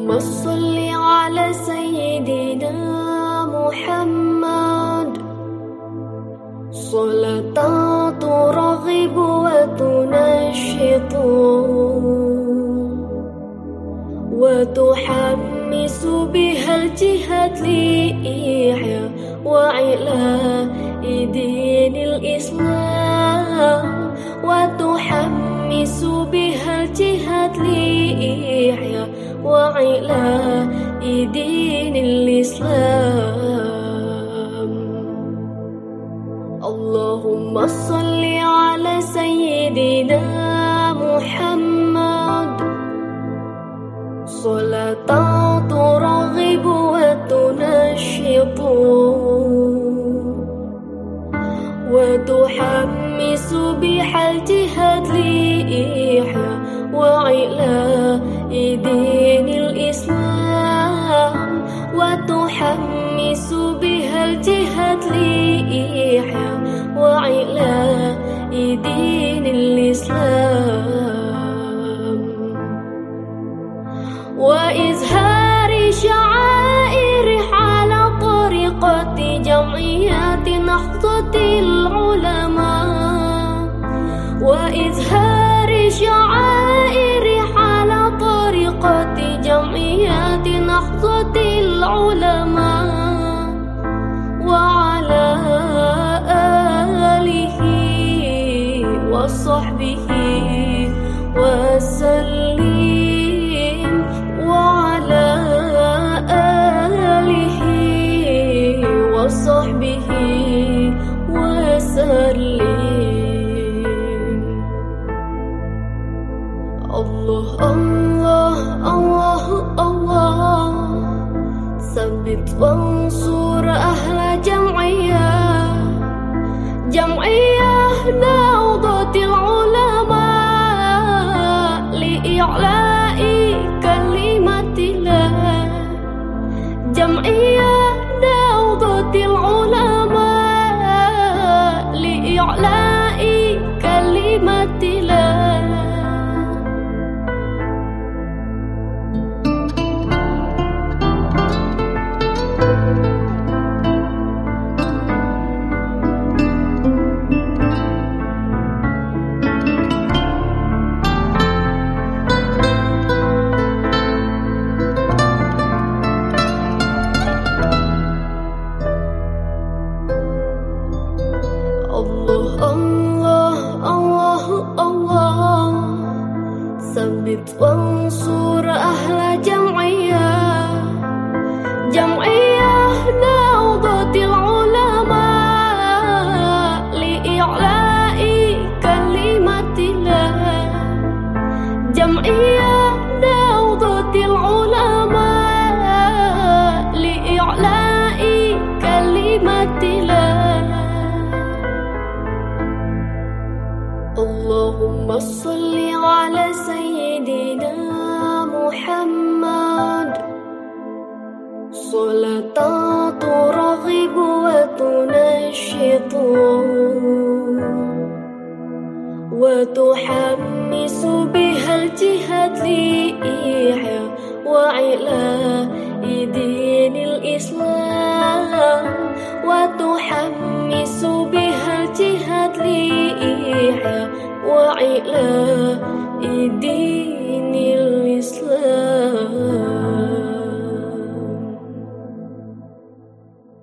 اللهم صل على سيدنا محمد. صلاة ترغب وتنشط. وتحمس بها الجهاد لإحياء وعلاء دين الإسلام. وتحمس بها الجهاد لإحياء وعلاء دين الإسلام. اللهم صل على سيدنا محمد. صلاة ترغب وتنشط. 小爱。وانصر أهل جمعية جمعية نهضة العلماء لإعلاء كلمة الله جمعية ثبت وانصر أهل جمعية. جمعية نهضة العلماء لإعلاء كلمة الله. جمعية نهضة العلماء لإعلاء كلمة الله. اللهم صل على سيدنا محمد. صلاة ترغب وتنشط. وتحمس بها الجهاد لإحياء وعلاء دين الإسلام. وتحمس بها الجهاد لإحياء وعلاء دين